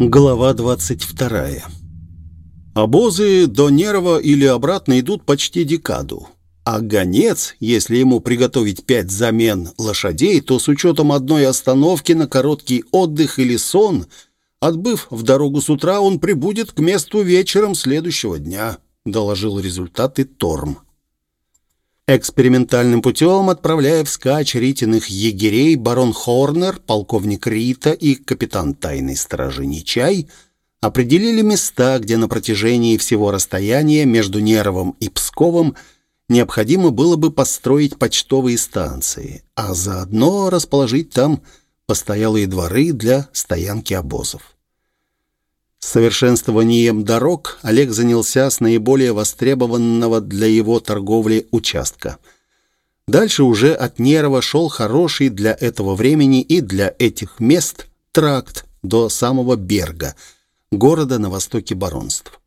Глава 22. Обозы до Нерва или обратно идут почти декаду. А гонец, если ему приготовить пять замен лошадей, то с учетом одной остановки на короткий отдых или сон, отбыв в дорогу с утра, он прибудет к месту вечером следующего дня, доложил результаты Торм. Экспериментальным путем, отправляя вскачь ритиных егерей, барон Хорнер, полковник Рита и капитан тайной стражи Нечай определили места, где на протяжении всего расстояния между Неровом и Псковом необходимо было бы построить почтовые станции, а заодно расположить там постоялые дворы для стоянки обозов. Совершенствованием дорог Олег занялся с наиболее востребованного для его торговли участка. Дальше уже от Нерова шел хороший для этого времени и для этих мест тракт до самого Берга, города на востоке баронств.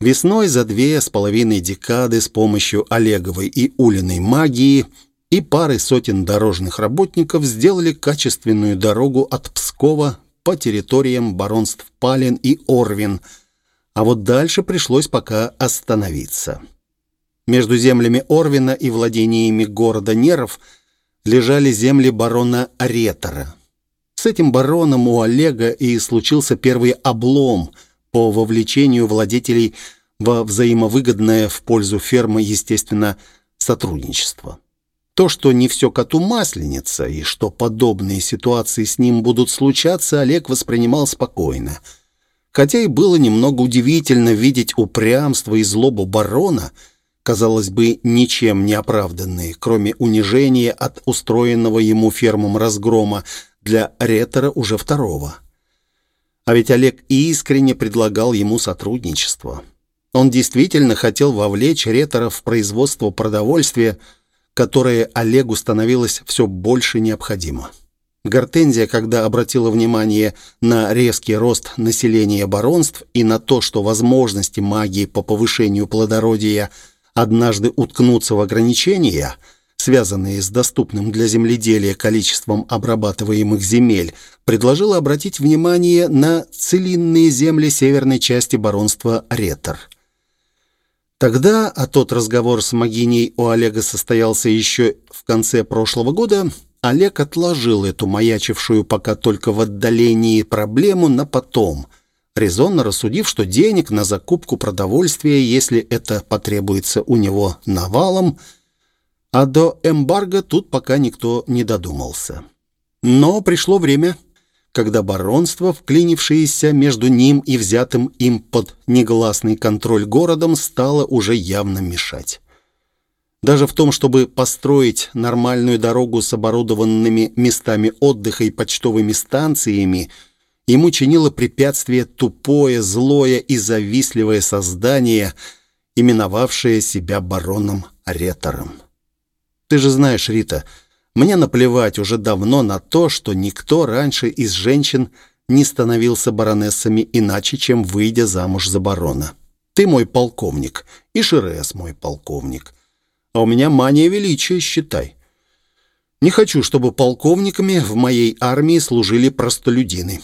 Весной за две с половиной декады с помощью Олеговой и Улиной магии и пары сотен дорожных работников сделали качественную дорогу от Пскова по территориям баронств Палин и Орвин, а вот дальше пришлось пока остановиться. Между землями Орвина и владениями города Неров лежали земли барона Ретора. С этим бароном у Олега и случился первый облом по вовлечению владетелей во взаимовыгодное в пользу фермы, естественно, сотрудничество. То, что не все коту масленица, и что подобные ситуации с ним будут случаться, Олег воспринимал спокойно. Хотя и было немного удивительно видеть упрямство и злобу барона, казалось бы, ничем не оправданные, кроме унижения от устроенного ему фермом разгрома для ретора уже второго. А ведь Олег искренне предлагал ему сотрудничество. Он действительно хотел вовлечь ретора в производство продовольствия, которое Олегу становилось все больше необходимо. Гортензия, когда обратила внимание на резкий рост населения баронств и на то, что возможности магии по повышению плодородия однажды уткнутся в ограничения, связанные с доступным для земледелия количеством обрабатываемых земель, предложила обратить внимание на целинные земли северной части баронства Ретор – Тогда, а тот разговор с Магиней у Олега состоялся еще в конце прошлого года, Олег отложил эту маячившую пока только в отдалении проблему на потом, резонно рассудив, что денег на закупку продовольствия, если это потребуется у него навалом, а до эмбарго тут пока никто не додумался. Но пришло время когда баронство, вклинившееся между ним и взятым им под негласный контроль городом, стало уже явно мешать. Даже в том, чтобы построить нормальную дорогу с оборудованными местами отдыха и почтовыми станциями, ему чинило препятствие тупое, злое и завистливое создание, именовавшее себя бароном Ретором. «Ты же знаешь, Рита, — мне наплевать уже давно на то, что никто раньше из женщин не становился баронессами иначе, чем выйдя замуж за барона. Ты мой полковник, и Шерес мой полковник. А у меня мания величия, считай. Не хочу, чтобы полковниками в моей армии служили простолюдины.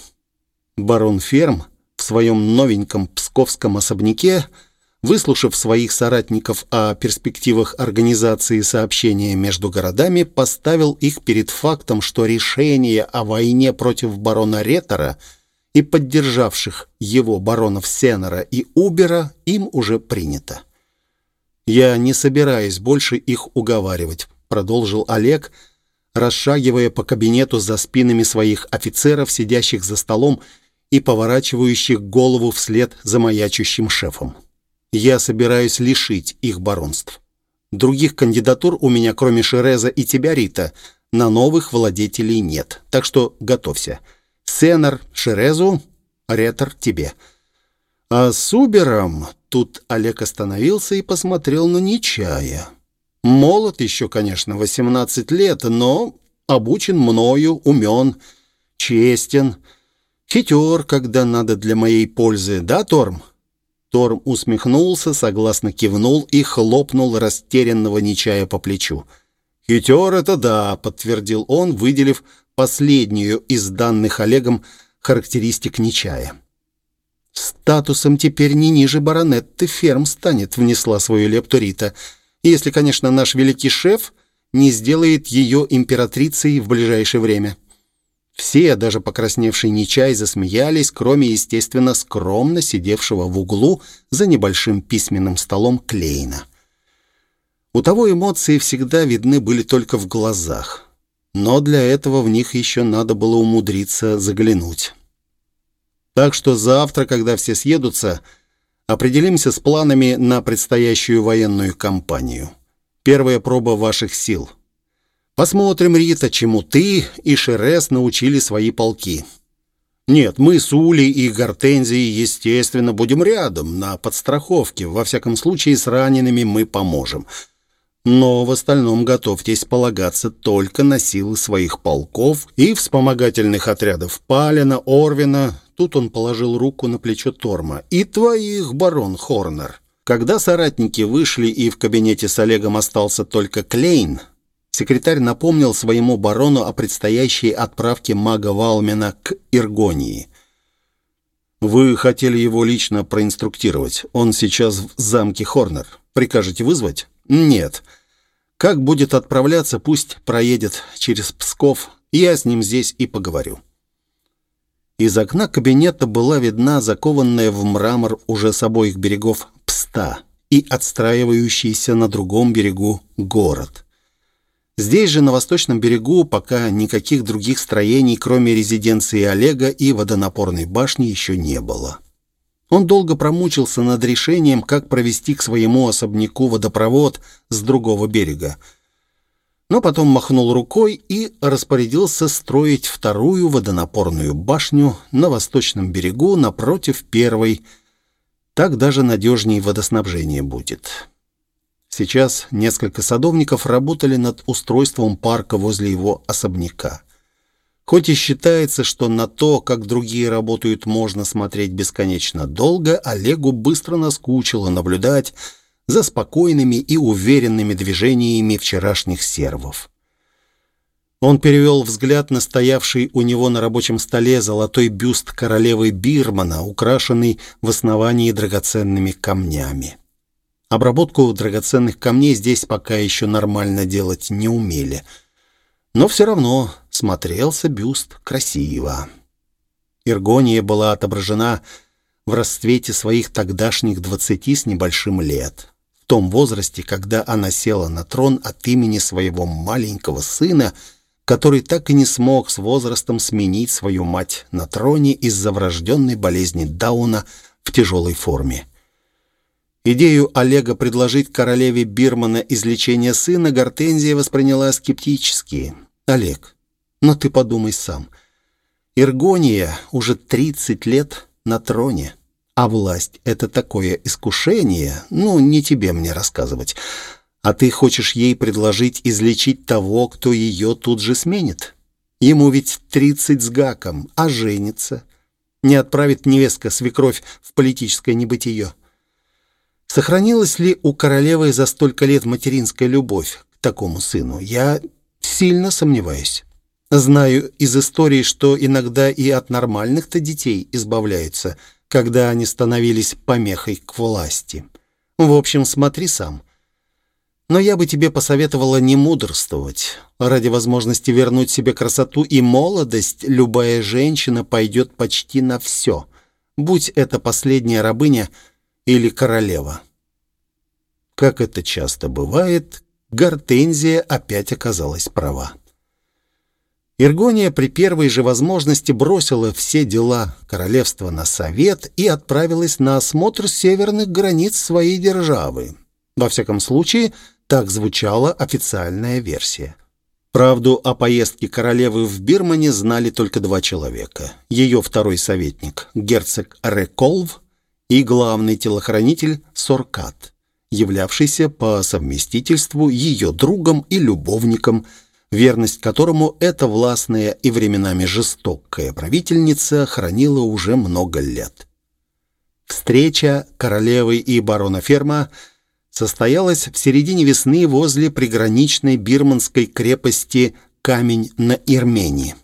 Барон Ферм в своем новеньком псковском особняке выслушав своих соратников о перспективах организации сообщения между городами, поставил их перед фактом, что решение о войне против барона Ретора и поддержавших его баронов Сенера и Убера им уже принято. «Я не собираюсь больше их уговаривать», — продолжил Олег, расшагивая по кабинету за спинами своих офицеров, сидящих за столом и поворачивающих голову вслед за маячущим шефом. Я собираюсь лишить их баронств. Других кандидатур у меня, кроме Шереза и тебя, Рита, на новых владетелей нет. Так что готовься. Сенар Шерезу, Ретор тебе. А с Убером тут Олег остановился и посмотрел на Нечая. Молод еще, конечно, 18 лет, но обучен мною, умен, честен, хитер, когда надо для моей пользы. Да, Торм? Торм усмехнулся, согласно кивнул и хлопнул растерянного Нечая по плечу. «Хитер это да», — подтвердил он, выделив последнюю из данных Олегом характеристик Нечая. «Статусом теперь не ниже баронетты ферм станет», — внесла свою лепту Рита. «Если, конечно, наш великий шеф не сделает ее императрицей в ближайшее время». Все, даже покрасневший Нечай, засмеялись, кроме, естественно, скромно сидевшего в углу за небольшим письменным столом Клейна. У того эмоции всегда видны были только в глазах, но для этого в них еще надо было умудриться заглянуть. Так что завтра, когда все съедутся, определимся с планами на предстоящую военную кампанию. Первая проба ваших сил. Посмотрим, Рита, чему ты и Шерес научили свои полки. Нет, мы с Улей и Гортензией, естественно, будем рядом, на подстраховке. Во всяком случае, с ранеными мы поможем. Но в остальном готовьтесь полагаться только на силы своих полков и вспомогательных отрядов Палина, Орвина, тут он положил руку на плечо Торма, и твоих, барон Хорнер. Когда соратники вышли и в кабинете с Олегом остался только Клейн, секретарь напомнил своему барону о предстоящей отправке мага Валмена к Иргонии. «Вы хотели его лично проинструктировать. Он сейчас в замке Хорнер. Прикажете вызвать?» «Нет. Как будет отправляться, пусть проедет через Псков. Я с ним здесь и поговорю». Из окна кабинета была видна закованная в мрамор уже с обоих берегов Пста и отстраивающийся на другом берегу город. Здесь же, на восточном берегу, пока никаких других строений, кроме резиденции Олега и водонапорной башни, еще не было. Он долго промучился над решением, как провести к своему особняку водопровод с другого берега. Но потом махнул рукой и распорядился строить вторую водонапорную башню на восточном берегу напротив первой. Так даже надежнее водоснабжение будет. Сейчас несколько садовников работали над устройством парка возле его особняка. Хоть и считается, что на то, как другие работают, можно смотреть бесконечно долго, Олегу быстро наскучило наблюдать за спокойными и уверенными движениями вчерашних сервов. Он перевел взгляд на стоявший у него на рабочем столе золотой бюст королевы Бирмана, украшенный в основании драгоценными камнями. Обработку драгоценных камней здесь пока еще нормально делать не умели – но все равно смотрелся бюст красиво. Иргония была отображена в расцвете своих тогдашних двадцати с небольшим лет. В том возрасте, когда она села на трон от имени своего маленького сына, который так и не смог с возрастом сменить свою мать на троне из-за врожденной болезни Дауна в тяжелой форме. Идею Олега предложить королеве Бирмана излечение сына Гортензия восприняла скептически. «Олег, но ты подумай сам. Иргония уже 30 лет на троне, а власть — это такое искушение, ну, не тебе мне рассказывать. А ты хочешь ей предложить излечить того, кто ее тут же сменит? Ему ведь 30 с гаком, а женится. Не отправит невестка свекровь в политическое небытие». Сохранилась ли у королевы за столько лет материнская любовь к такому сыну? Я сильно сомневаюсь. Знаю из истории, что иногда и от нормальных-то детей избавляются, когда они становились помехой к власти. В общем, смотри сам. Но я бы тебе посоветовала не мудрствовать. Ради возможности вернуть себе красоту и молодость любая женщина пойдет почти на все, будь это последняя рабыня – или королева. Как это часто бывает, Гортензия опять оказалась права. Иргония при первой же возможности бросила все дела королевства на совет и отправилась на осмотр северных границ своей державы. Во всяком случае, так звучала официальная версия. Правду о поездке королевы в Бирмане знали только два человека. Ее второй советник, герцог Реколв, и главный телохранитель Соркат, являвшийся по совместительству ее другом и любовником, верность которому эта властная и временами жестокая правительница хранила уже много лет. Встреча королевы и барона Ферма состоялась в середине весны возле приграничной бирманской крепости Камень на Ирмении.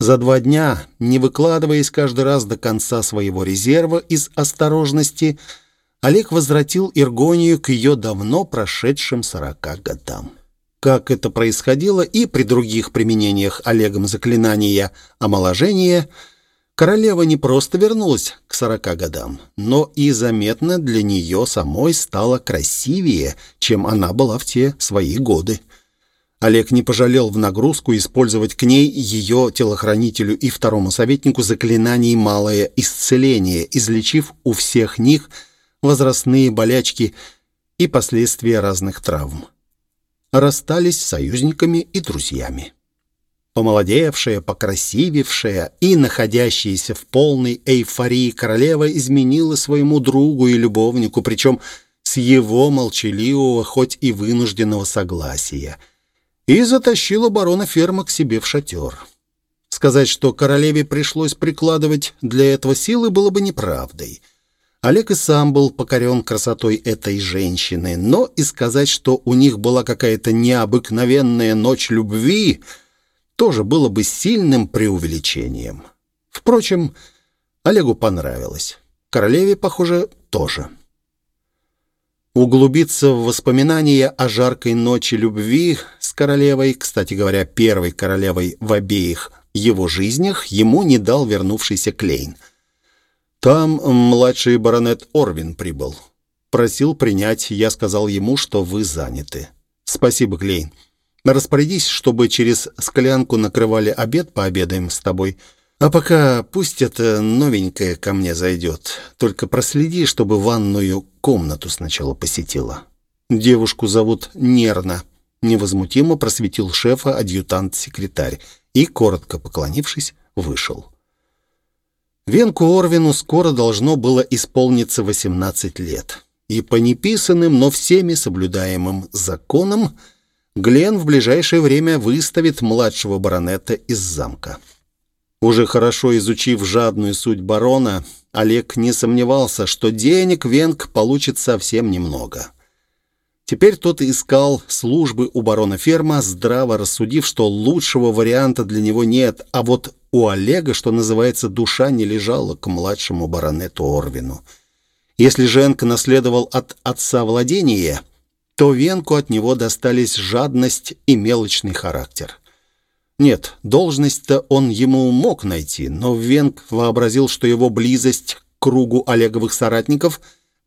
За два дня, не выкладываясь каждый раз до конца своего резерва из осторожности, Олег возвратил Иргонию к ее давно прошедшим сорока годам. Как это происходило и при других применениях Олегом заклинания омоложения, королева не просто вернулась к сорока годам, но и заметно для нее самой стала красивее, чем она была в те свои годы. Олег не пожалел в нагрузку использовать к ней ее телохранителю и второму советнику заклинаний «Малое исцеление», излечив у всех них возрастные болячки и последствия разных травм. Расстались с союзниками и друзьями. Помолодевшая, покрасивевшая и находящаяся в полной эйфории королева изменила своему другу и любовнику, причем с его молчаливого, хоть и вынужденного согласия – и затащила барона ферма к себе в шатер. Сказать, что королеве пришлось прикладывать для этого силы, было бы неправдой. Олег и сам был покорен красотой этой женщины, но и сказать, что у них была какая-то необыкновенная ночь любви, тоже было бы сильным преувеличением. Впрочем, Олегу понравилось. Королеве, похоже, тоже. Углубиться в воспоминания о жаркой ночи любви с королевой, кстати говоря, первой королевой в обеих его жизнях, ему не дал вернувшийся Клейн. Там младший баронет Орвин прибыл. Просил принять, я сказал ему, что вы заняты. Спасибо, Клейн. Распорядись, чтобы через склянку накрывали обед, пообедаем с тобой. А пока пусть это новенькое ко мне зайдет. Только проследи, чтобы ванную комнату сначала посетила. Девушку зовут Нерна. Невозмутимо просветил шефа адъютант-секретарь и, коротко поклонившись, вышел. Венку Орвину скоро должно было исполниться 18 лет. И по неписанным, но всеми соблюдаемым законам Глен в ближайшее время выставит младшего баронета из замка. Уже хорошо изучив жадную суть барона, Олег не сомневался, что денег Венг получит совсем немного. Теперь тот искал службы у барона ферма, здраво рассудив, что лучшего варианта для него нет, а вот у Олега, что называется, душа не лежала к младшему баронету Орвину. Если Женка наследовал от отца владение, то Венку от него достались жадность и мелочный характер. Нет, должность-то он ему мог найти, но Венг вообразил, что его близость к кругу Олеговых соратников,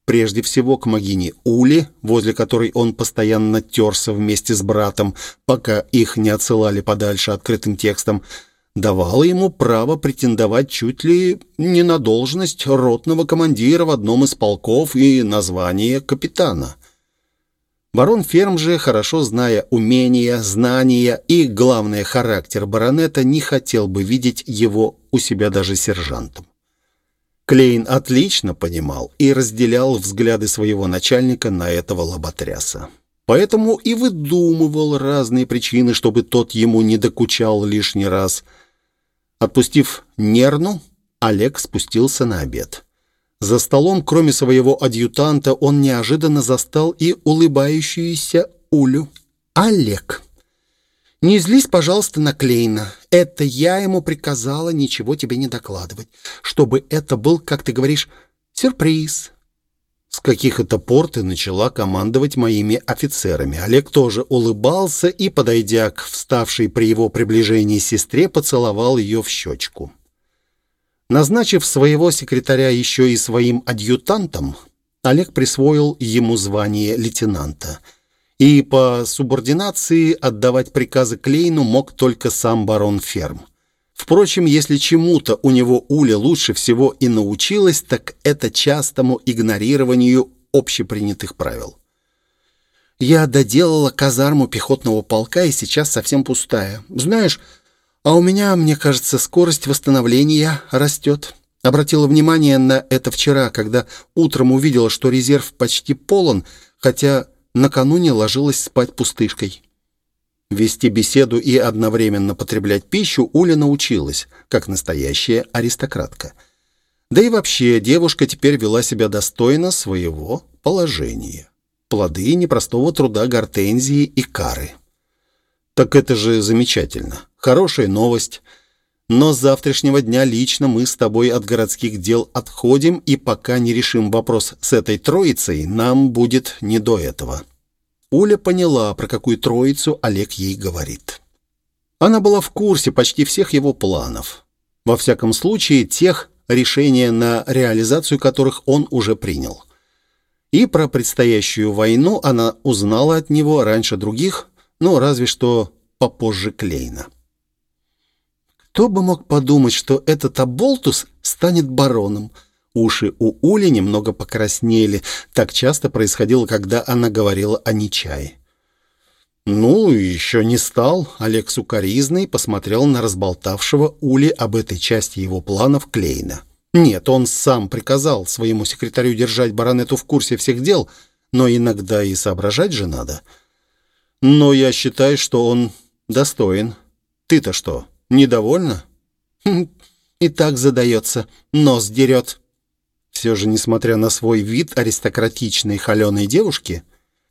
прежде всего к могине Ули, возле которой он постоянно терся вместе с братом, пока их не отсылали подальше открытым текстом, давала ему право претендовать чуть ли не на должность ротного командира в одном из полков и название капитана. Барон Ферм же, хорошо зная умения, знания и, главное, характер баронета, не хотел бы видеть его у себя даже сержантом. Клейн отлично понимал и разделял взгляды своего начальника на этого лоботряса. Поэтому и выдумывал разные причины, чтобы тот ему не докучал лишний раз. Отпустив нервну, Олег спустился на обед. За столом, кроме своего адъютанта, он неожиданно застал и улыбающуюся Улю. «Олег, не злись, пожалуйста, на Клейна. Это я ему приказала ничего тебе не докладывать, чтобы это был, как ты говоришь, сюрприз». С каких это пор ты начала командовать моими офицерами? Олег тоже улыбался и, подойдя к вставшей при его приближении сестре, поцеловал ее в щечку. Назначив своего секретаря еще и своим адъютантом, Олег присвоил ему звание лейтенанта. И по субординации отдавать приказы Клейну мог только сам барон Ферм. Впрочем, если чему-то у него Уля лучше всего и научилась, так это частому игнорированию общепринятых правил. «Я доделала казарму пехотного полка и сейчас совсем пустая. Знаешь, а у меня, мне кажется, скорость восстановления растет. Обратила внимание на это вчера, когда утром увидела, что резерв почти полон, хотя накануне ложилась спать пустышкой. Вести беседу и одновременно потреблять пищу Уля научилась, как настоящая аристократка. Да и вообще, девушка теперь вела себя достойно своего положения. Плоды непростого труда гортензии и кары. Так это же замечательно. Хорошая новость. Но с завтрашнего дня лично мы с тобой от городских дел отходим, и пока не решим вопрос с этой троицей, нам будет не до этого». Уля поняла, про какую троицу Олег ей говорит. Она была в курсе почти всех его планов. Во всяком случае, тех, решения на реализацию которых он уже принял. И про предстоящую войну она узнала от него раньше других, но разве что попозже Клейна. Кто бы мог подумать, что этот Аболтус станет бароном? Уши у Ули немного покраснели. Так часто происходило, когда она говорила о Нечае. «Ну, еще не стал». Олег сукоризный посмотрел на разболтавшего Ули об этой части его планов Клейна. Нет, он сам приказал своему секретарю держать баронету в курсе всех дел, но иногда и соображать же надо. Но я считаю, что он достоин. Ты-то что, недовольна? Хм, и так задается, нос дерет. Все же, несмотря на свой вид аристократичной холеной девушки,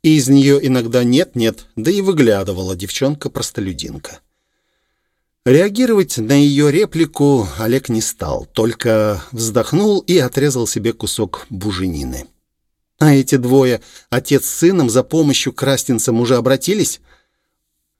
из нее иногда нет-нет, да и выглядывала девчонка-простолюдинка. Реагировать на ее реплику Олег не стал, только вздохнул и отрезал себе кусок буженины. А эти двое, отец с сыном, за помощью к крастинцам уже обратились?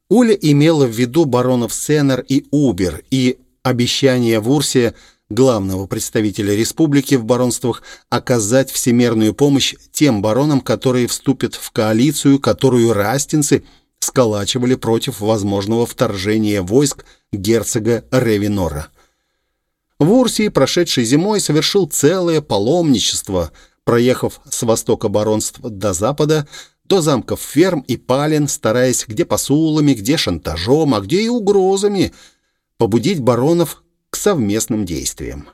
Уля имела в виду баронов Сеннер и Убер, и обещание в Урсе главного представителя республики в баронствах, оказать всемерную помощь тем баронам, которые вступят в коалицию, которую растинцы сколачивали против возможного вторжения войск герцога Ревинора. В Урсии, прошедшей зимой, совершил целое паломничество, проехав с востока баронств до запада, до замков ферм и пален, стараясь где посулами, где шантажом, а где и угрозами побудить баронов к совместным действиям.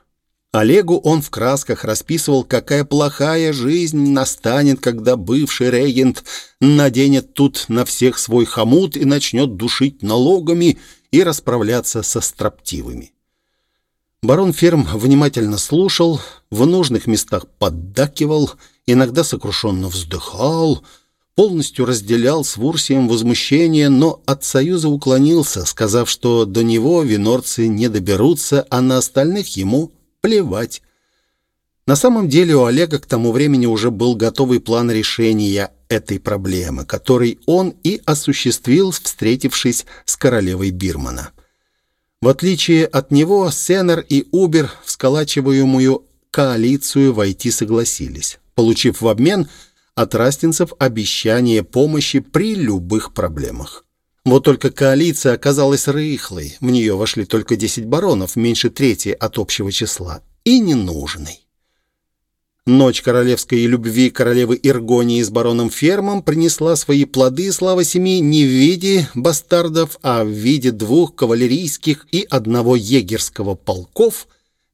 Олегу он в красках расписывал, какая плохая жизнь настанет, когда бывший регент наденет тут на всех свой хомут и начнет душить налогами и расправляться со строптивыми. Барон Ферм внимательно слушал, в нужных местах поддакивал, иногда сокрушенно вздыхал — полностью разделял с Вурсием возмущение, но от союза уклонился, сказав, что до него винорцы не доберутся, а на остальных ему плевать. На самом деле у Олега к тому времени уже был готовый план решения этой проблемы, который он и осуществил, встретившись с королевой Бирмана. В отличие от него, Сеннер и Убер в сколачиваемую коалицию войти согласились, получив в обмен – от растинцев обещание помощи при любых проблемах. Вот только коалиция оказалась рыхлой, в нее вошли только 10 баронов, меньше трети от общего числа, и ненужной. Ночь королевской любви королевы Иргонии с бароном Фермом принесла свои плоды, слава семи, не в виде бастардов, а в виде двух кавалерийских и одного егерского полков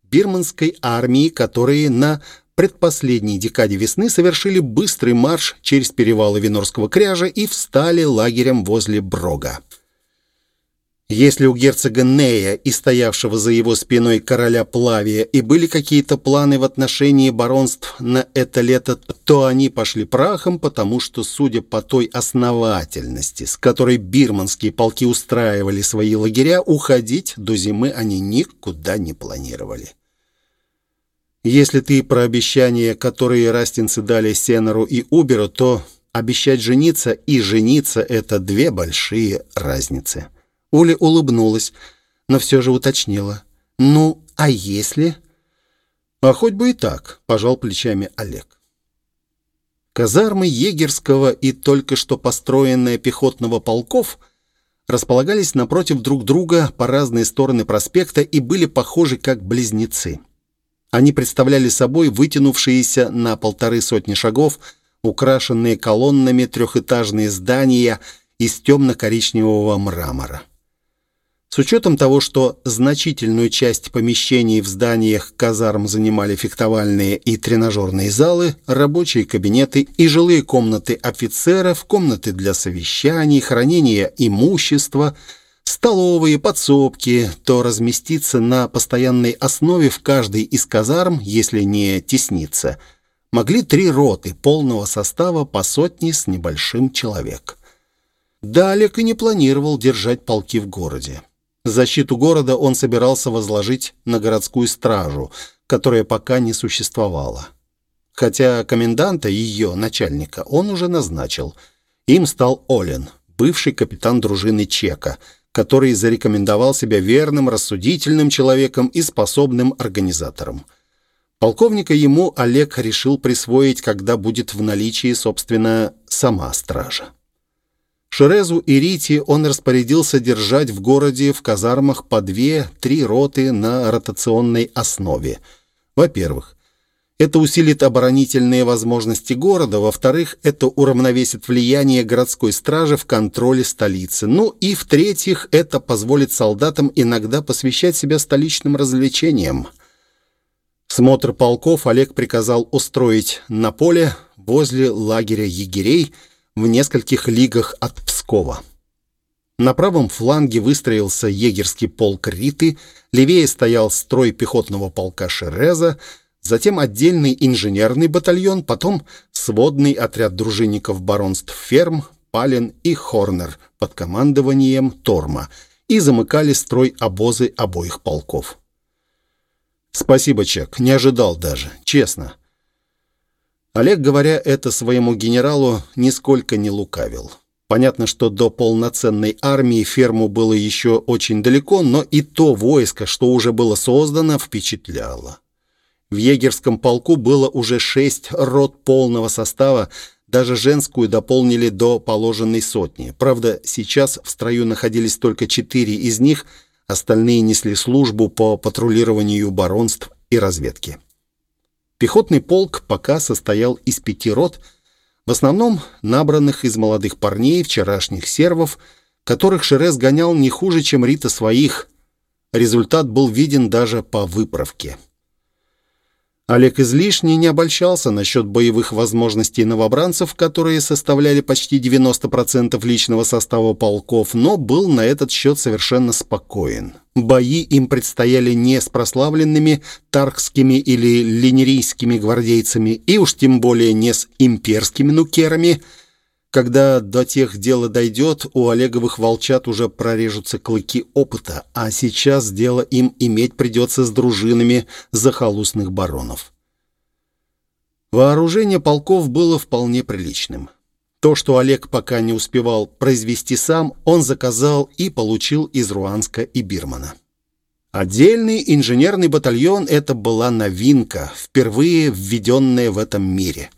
бирманской армии, которые на предпоследней декаде весны совершили быстрый марш через перевалы Винорского кряжа и встали лагерем возле Брога. Если у герцога Нея и стоявшего за его спиной короля Плавия и были какие-то планы в отношении баронств на это лето, то они пошли прахом, потому что, судя по той основательности, с которой бирманские полки устраивали свои лагеря, уходить до зимы они никуда не планировали. Если ты про обещания, которые растинцы дали Сенеру и Уберу, то обещать жениться и жениться — это две большие разницы. Уля улыбнулась, но все же уточнила. «Ну, а если...» «А хоть бы и так», — пожал плечами Олег. Казармы егерского и только что построенные пехотного полков располагались напротив друг друга по разные стороны проспекта и были похожи как близнецы. Они представляли собой вытянувшиеся на полторы сотни шагов, украшенные колоннами трехэтажные здания из темно-коричневого мрамора. С учетом того, что значительную часть помещений в зданиях казарм занимали фехтовальные и тренажерные залы, рабочие кабинеты и жилые комнаты офицеров, комнаты для совещаний, хранения имущества – столовые, подсобки, то разместиться на постоянной основе в каждой из казарм, если не тесниться, могли три роты полного состава по сотне с небольшим человек. Далек и не планировал держать полки в городе. Защиту города он собирался возложить на городскую стражу, которая пока не существовала. Хотя коменданта, ее начальника, он уже назначил. Им стал Олен, бывший капитан дружины Чека, который зарекомендовал себя верным, рассудительным человеком и способным организатором. Полковника ему Олег решил присвоить, когда будет в наличии, собственно, сама стража. Шерезу и Рити он распорядился держать в городе в казармах по две-три роты на ротационной основе. Во-первых, это усилит оборонительные возможности города. Во-вторых, это уравновесит влияние городской стражи в контроле столицы. Ну и в-третьих, это позволит солдатам иногда посвящать себя столичным развлечениям. Смотр полков Олег приказал устроить на поле возле лагеря егерей в нескольких лигах от Пскова. На правом фланге выстроился егерский полк Риты, левее стоял строй пехотного полка Шереза, затем отдельный инженерный батальон, потом сводный отряд дружинников баронств Ферм, Пален и Хорнер под командованием Торма и замыкали строй обозы обоих полков. «Спасибо, Чек, не ожидал даже, честно». Олег, говоря это своему генералу, нисколько не лукавил. Понятно, что до полноценной армии ферму было еще очень далеко, но и то войско, что уже было создано, впечатляло. В егерском полку было уже шесть рот полного состава, даже женскую дополнили до положенной сотни. Правда, сейчас в строю находились только четыре из них – Остальные несли службу по патрулированию баронств и разведке. Пехотный полк пока состоял из пяти рот, в основном набранных из молодых парней, вчерашних сервов, которых Шерез гонял не хуже, чем Рита своих. Результат был виден даже по выправке. Олег излишне не обольщался насчет боевых возможностей новобранцев, которые составляли почти 90% личного состава полков, но был на этот счет совершенно спокоен. Бои им предстояли не с прославленными таркскими или линерийскими гвардейцами, и уж тем более не с имперскими нукерами – когда до тех дело дойдет, у Олеговых волчат уже прорежутся клыки опыта, а сейчас дело им иметь придется с дружинами захолустных баронов. Вооружение полков было вполне приличным. То, что Олег пока не успевал произвести сам, он заказал и получил из Руанска и Бирмана. Отдельный инженерный батальон — это была новинка, впервые введенная в этом мире.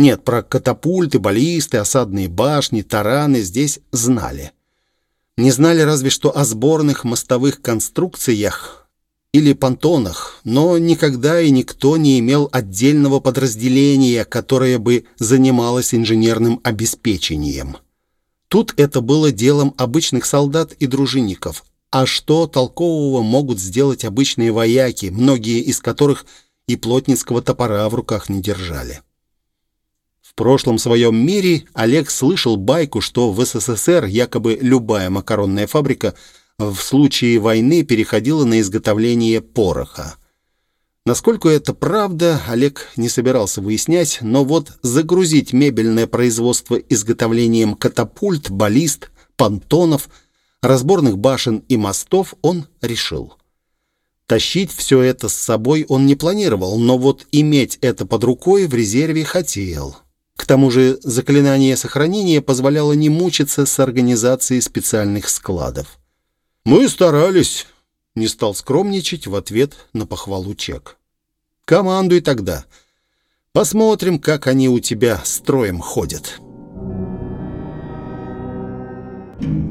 Нет, про катапульты, баллисты, осадные башни, тараны здесь знали. Не знали разве что о сборных мостовых конструкциях или понтонах, но никогда и никто не имел отдельного подразделения, которое бы занималось инженерным обеспечением. Тут это было делом обычных солдат и дружинников. А что толкового могут сделать обычные вояки, многие из которых и плотницкого топора в руках не держали? В прошлом своем мире Олег слышал байку, что в СССР якобы любая макаронная фабрика в случае войны переходила на изготовление пороха. Насколько это правда, Олег не собирался выяснять, но вот загрузить мебельное производство изготовлением катапульт, баллист, понтонов, разборных башен и мостов он решил. Тащить все это с собой он не планировал, но вот иметь это под рукой в резерве хотел. К тому же заклинание сохранения позволяло не мучиться с организацией специальных складов. «Мы старались», — не стал скромничать в ответ на похвалу Чек. «Командуй тогда. Посмотрим, как они у тебя строем ходят». Thank you.